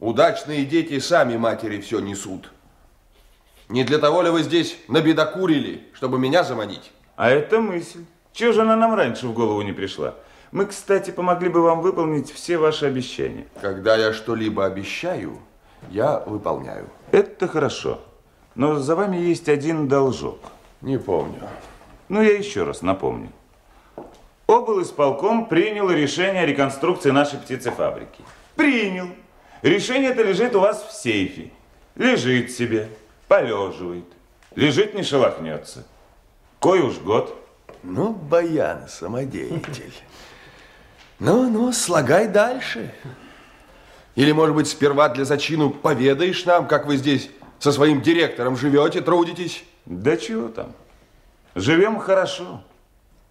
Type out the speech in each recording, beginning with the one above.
Удачные дети сами матери все несут. Не для того ли вы здесь набедокурили, чтобы меня заманить? А это мысль. Чего же она нам раньше в голову не пришла? Мы, кстати, помогли бы вам выполнить все ваши обещания. Когда я что-либо обещаю, я выполняю. Это хорошо. Но за вами есть один должок. Не помню. Ну, я еще раз напомню. Обл. исполком принял решение о реконструкции нашей птицефабрики. Принял. Решение это лежит у вас в сейфе. Лежит себе, полеживает. Лежит, не шелохнется. Кой уж год. Ну, баян, самодеятель. Ну, ну, слагай дальше. Или, может быть, сперва для зачину поведаешь нам, как вы здесь со своим директором живете, трудитесь? Да чего там? Живем хорошо.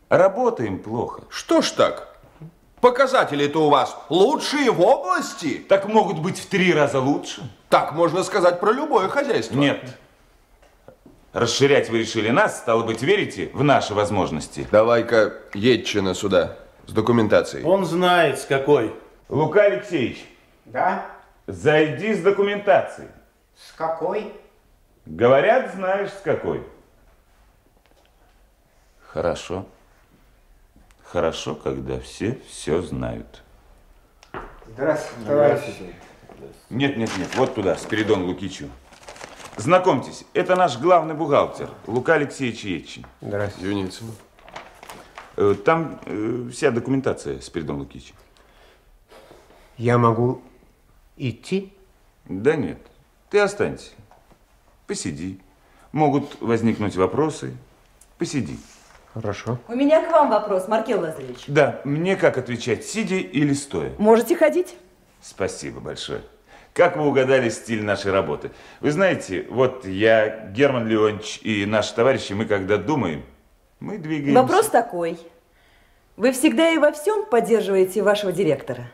Работаем плохо. Что ж так? Показатели-то у вас лучшие в области. Так могут быть в три раза лучше. Так можно сказать про любое хозяйство. Нет. Расширять вы решили нас, стало быть, верите в наши возможности? Давай-ка Едчина сюда с документацией. Он знает, с какой. Лука Алексеевич. Да? Зайди с документацией. С какой? Говорят, знаешь, с какой. Хорошо. Хорошо, когда все все знают. Здравствуйте, товарищ. Нет, нет, нет, вот туда, Спиридон Лукичу. Знакомьтесь, это наш главный бухгалтер, Лука Алексеевич Ечин. Здравствуйте. Юницын. Э, Там э, вся документация, Спиридон Лукич. Я могу идти? Да нет, ты останься. Посиди. Могут возникнуть вопросы. Посиди. Хорошо. У меня к вам вопрос, Маркел Лазаревич. Да, мне как отвечать, сидя или стоя? Можете ходить? Спасибо большое. Как вы угадали стиль нашей работы? Вы знаете, вот я, Герман Леонтьевич и наши товарищи, мы когда думаем, мы двигаемся. Вопрос такой. Вы всегда и во всем поддерживаете вашего директора?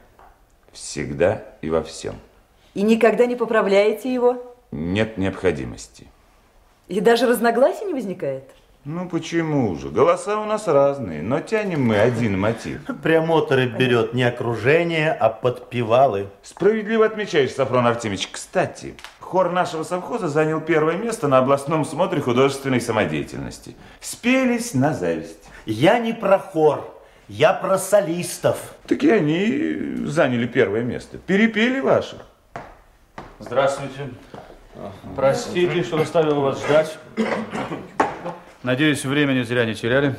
Всегда и во всем. И никогда не поправляете его? Нет необходимости. И даже разногласий не возникает? Ну почему же? Голоса у нас разные, но тянем мы один мотив. Прямоторы берет не окружение, а подпевалы. Справедливо отмечаешь, Сафрон Артемьевич. Кстати, хор нашего совхоза занял первое место на областном смотре художественной самодеятельности. Спелись на зависть. Я не про хор, я про солистов. Так и они заняли первое место. Перепели ваших. Здравствуйте. Простите, что заставил вас ждать. Надеюсь, времени зря не теряли.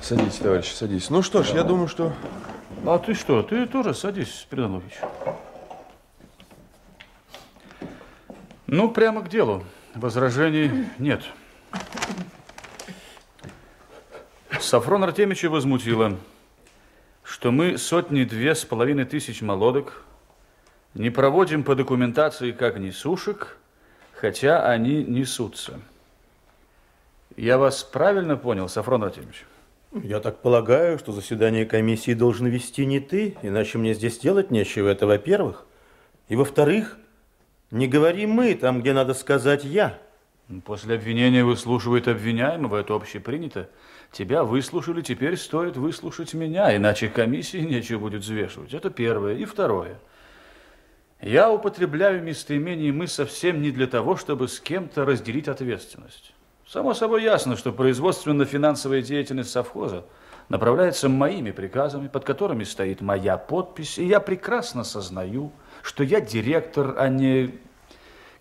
Садись, товарищ, садись. Ну что ж, я думаю, что... А ты что? Ты тоже садись, Спиридон Лукич. Ну, прямо к делу. Возражений нет. Сафрон Артемича возмутило, что мы сотни-две с половиной тысяч молодок не проводим по документации как несушек, хотя они несутся. Я вас правильно понял, Сафрон Артемьевич? Я так полагаю, что заседание комиссии должен вести не ты, иначе мне здесь делать нечего, это во-первых. И во-вторых, не говори мы там, где надо сказать я. После обвинения выслушивает обвиняемого, это общепринято. Тебя выслушали, теперь стоит выслушать меня, иначе комиссии нечего будет взвешивать. Это первое. И второе. Я употребляю местоимение «мы» совсем не для того, чтобы с кем-то разделить ответственность. Само собой ясно, что производственно-финансовая деятельность совхоза направляется моими приказами, под которыми стоит моя подпись, и я прекрасно сознаю, что я директор, а не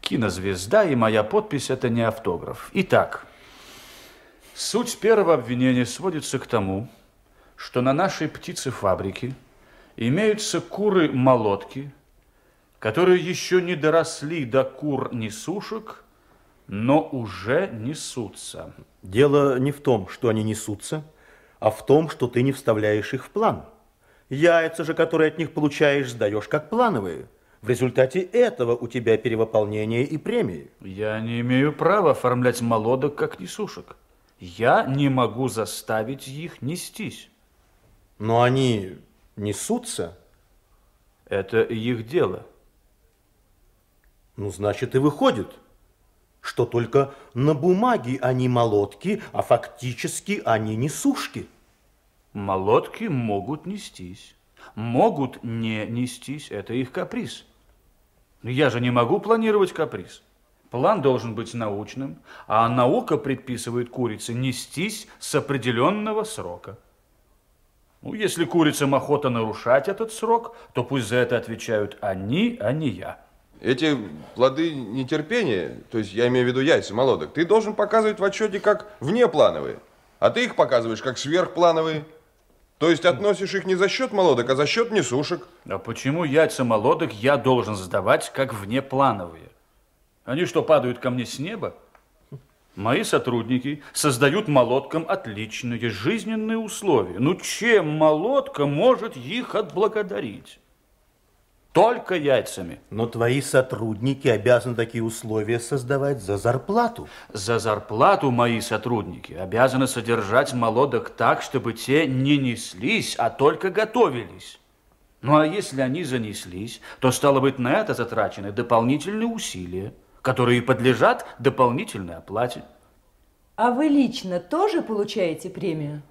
кинозвезда, и моя подпись – это не автограф. Итак, суть первого обвинения сводится к тому, что на нашей птицефабрике имеются куры-молотки, которые еще не доросли до кур-несушек, но уже несутся. Дело не в том, что они несутся, а в том, что ты не вставляешь их в план. Яйца же, которые от них получаешь, сдаешь как плановые. В результате этого у тебя перевыполнение и премии. Я не имею права оформлять молодок как несушек. Я не могу заставить их нестись. Но они несутся, Это их дело. ну, значит, и выходит, что только на бумаге они молотки, а фактически они несушки. Молотки могут нестись. могут не нестись, это их каприз. Я же не могу планировать каприз. План должен быть научным, а наука предписывает курице нестись с определенного срока. Ну, если курицам охота нарушать этот срок, то пусть за это отвечают они, а не я. Эти плоды нетерпения, то есть я имею в виду яйца молодок, ты должен показывать в отчете как внеплановые, а ты их показываешь как сверхплановые. То есть относишь их не за счет молодок, а за счет несушек. А почему яйца молодок я должен сдавать как внеплановые? Они что, падают ко мне с неба? Мои сотрудники создают молоткам отличные жизненные условия. Ну чем молотка может их отблагодарить? Только яйцами. Но твои сотрудники обязаны такие условия создавать за зарплату. За зарплату мои сотрудники обязаны содержать молодок так, чтобы те не неслись, а только готовились. Ну а если они занеслись, то, стало быть, на это затрачены дополнительные усилия, которые подлежат дополнительной оплате. А вы лично тоже получаете премию?